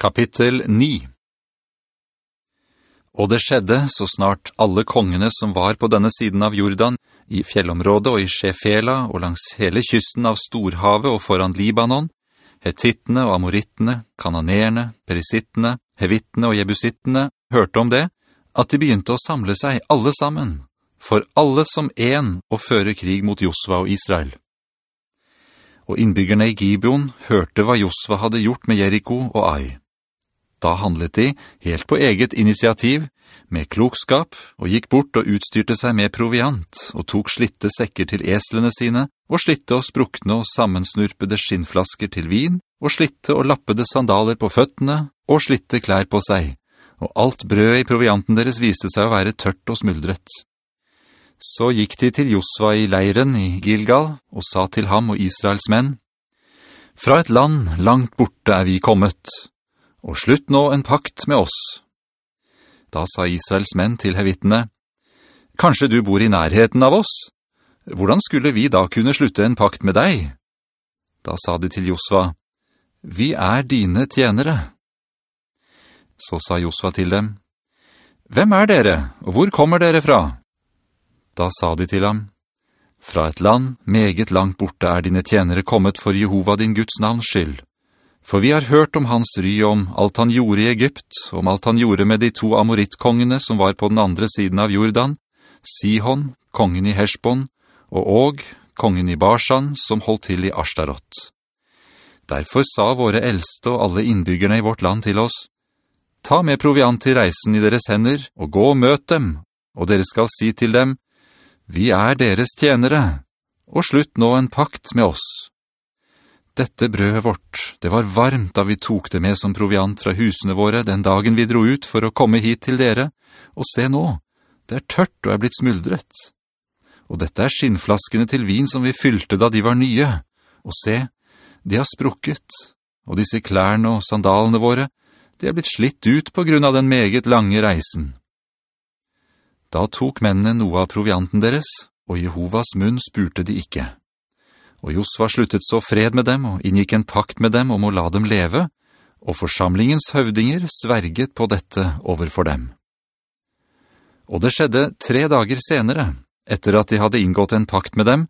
Kapittel 9 Og det skjedde så snart alle kongene som var på denne siden av Jordan, i fjellområdet og i Shefela og langs hele kysten av Storhavet og foran Libanon, hetittene og amorittene, kananerene, perisittene, hevittene og jebusittene hørte om det, at de begynte å samle seg alle sammen, for alle som en å føre krig mot Josva og Israel. Og innbyggerne i Gibeon hørte hva Josva hadde gjort med Jericho og Ai. Da handlet de, helt på eget initiativ, med klokskap, og gikk bort og utstyrte seg med proviant, og tok slitte sekker til eslene sine, og slitte og sprukne og sammensnurpede skinnflasker til vin, og slitte og lappede sandaler på føttene, og slitte klær på seg, og alt brød i provianten deres viste seg å være tørt og smuldret. Så gikk de til Josva i leiren i Gilgal, og sa til ham og Israels menn, «Fra et land langt borte er vi kommet, og slutt nå en pakt med oss. Da sa Israels menn til hevittene, «Kanskje du bor i nærheten av oss? Hvordan skulle vi da kunne slutte en pakt med deg?» Da sa de til Josva, «Vi er dine tjenere.» Så sa Josva til dem, «Hvem er dere, og hvor kommer dere fra?» Da sa de til ham, «Fra et land, meget langt borte er dine tjenere kommet for Jehova din Guds navns skyld.» For vi har hørt om hans ry om alt han gjorde i Egypt, om alt han gjorde med de to amorittkongene som var på den andre siden av Jordan, Sihon, kongen i Heshbon, og Og, kongen i Barsan, som holdt til i Ashtarot. Derfor sa våre eldste og alle innbyggerne i vårt land til oss, «Ta med proviant til reisen i deres hender, og gå og møt dem, og dere skal si til dem, «Vi er deres tjenere, og slutt nå en pakt med oss.» Dette brødet vårt, det var varmt da vi tok det med som proviant fra husene våre den dagen vi dro ut for å komme hit til dere, og se nå, det er tørt og er blitt smuldret. Og dette er skinnflaskene til vin som vi fylte da de var nye, og se, de har sprukket, og disse klærne og sandalene våre, de er blitt slitt ut på grunn av den meget lange reisen. Da tok mennene noe av provianten deres, og Jehovas munn spurte de ikke. Og Josva sluttet så fred med dem og inngikk en pakt med dem om å la dem leve, og forsamlingens høvdinger sverget på dette overfor dem. Og det skjedde tre dager senere, etter at de hadde inngått en pakt med dem,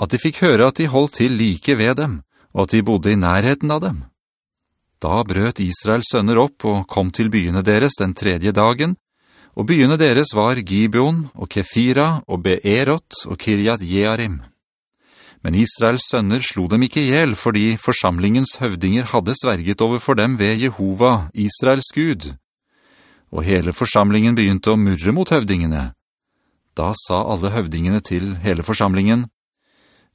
at de fikk høre at de holdt til like ved dem, og at de bodde i nærheten av dem. Da brøt Israels sønner opp og kom til byene deres den tredje dagen, og byene deres var Gibeon og Kefira og Beerot og Kirjat Jearim. Men Israels sønner slo dem ikke ihjel, fordi forsamlingens høvdinger hadde sverget over for dem ved Jehova, Israels Gud. Og hele forsamlingen begynte å murre mot høvdingene. Da sa alle høvdingene til hele forsamlingen,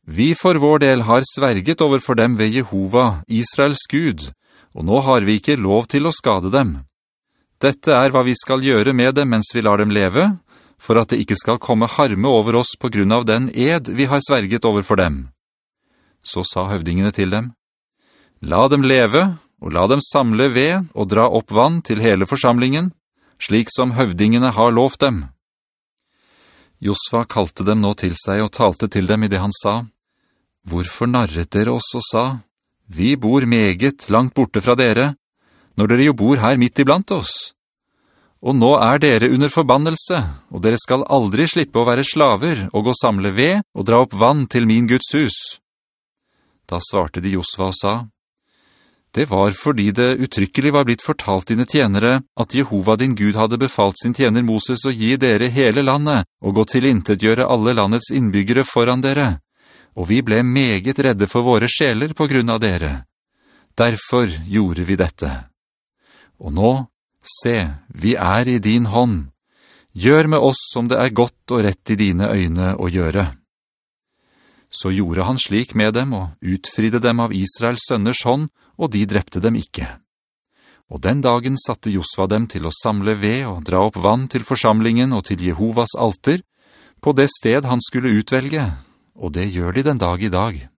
«Vi for vår del har sverget over for dem ved Jehova, Israels Gud, og nå har vi ikke lov til å skade dem. Dette er hva vi skal gjøre med dem mens vi lar dem leve, for at det ikke skal komme harme over oss på grunn av den ed vi har sverget over for dem. Så sa høvdingene til dem, «La dem leve, og la dem samle ved og dra opp vann til hele forsamlingen, slik som høvdingene har lovt dem.» Josva kalte dem nå til seg og talte til dem i det han sa, «Hvorfor narret dere oss og sa, «Vi bor meget langt borte fra dere, når dere jo bor her midt iblant oss?» Og nå er dere under forbannelse, og dere skal aldri slippe å være slaver og gå samle ved og dra opp vann til min Guds hus. Da svarte de Josva og sa, Det var fordi det uttrykkelig var blitt fortalt dine tjenere at Jehova din Gud hadde befalt sin tjener Moses å gi dere hele landet og gå til inntetgjøre alle landets innbyggere foran dere, og vi ble meget redde for våre sjeler på grunn av dere. Derfor gjorde vi dette. Og nå Se, vi er i din hånd. Gjør med oss som det er godt og rett i dine øyne å gjøre. Så gjorde han slik med dem og utfridde dem av Israels sønners hånd, og de drepte dem ikke. Og den dagen satte Josva dem til å samle ved og dra opp vann til forsamlingen og til Jehovas alter, på det sted han skulle utvelge, og det gjør de den dag i dag.